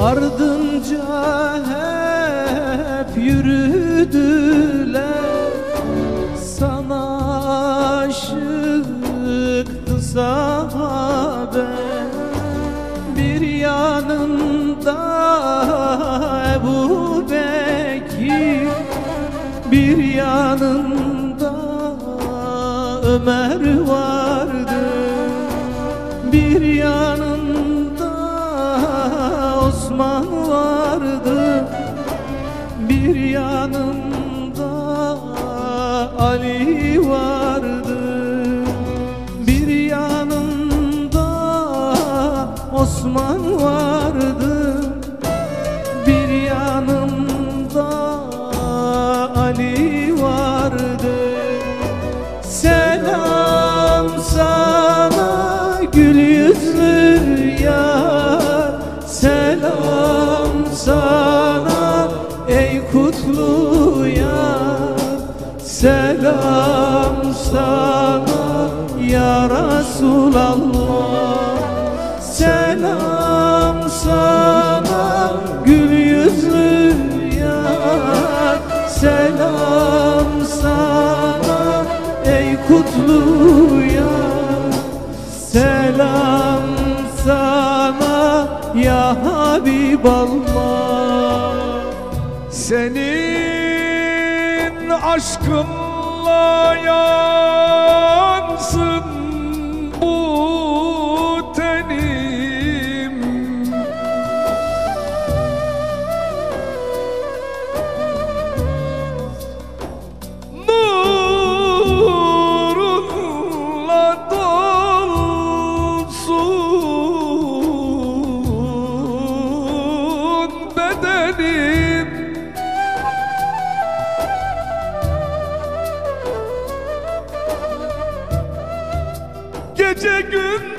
Ardınca hep yürüdüler. Sana aşıktı sahabe Bir yanında Ebu Bekir Bir yanında Ömer vardı Bir yanında Ali vardı. Bir yanında Osman vardı. Bir yanında Ali vardı. Selam sana gül yüzlü yar. Selam sana ey kutlu yar Selam sana ya Resulallah. Selam sana gül yüzlü yar Selam sana ey kutlu Senin aşkınla yansın Gece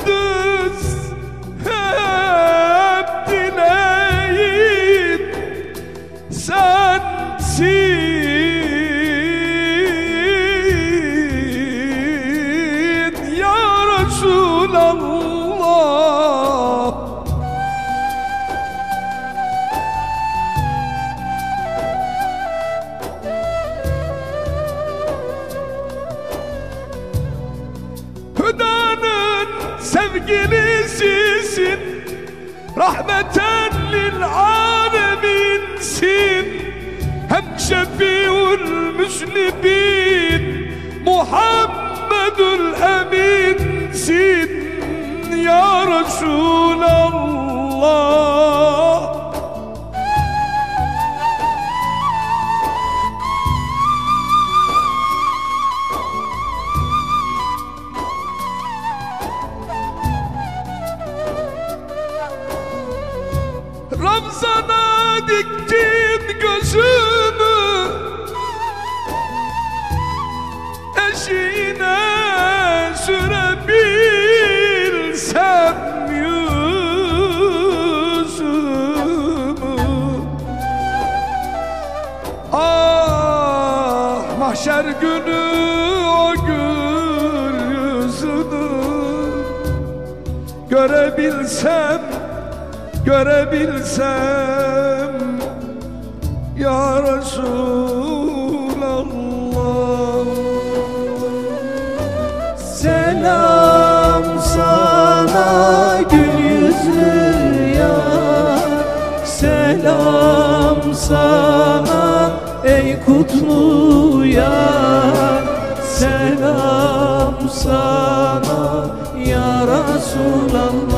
sevgilisisin Rahmeten lil aleminsin Hem şefiul müslimin Muhammedül eminsin. Ya Resulallah Ramzana diktim gözümü. Eşiğine sürebilsem yüzümü. Ah mahşer günü o gül yüzünü. Görebilsem görebilsem ya Resulallah. Selam sana gül yüzlü yar Selam sana ey kutlu yar Selam sana ya Resulallah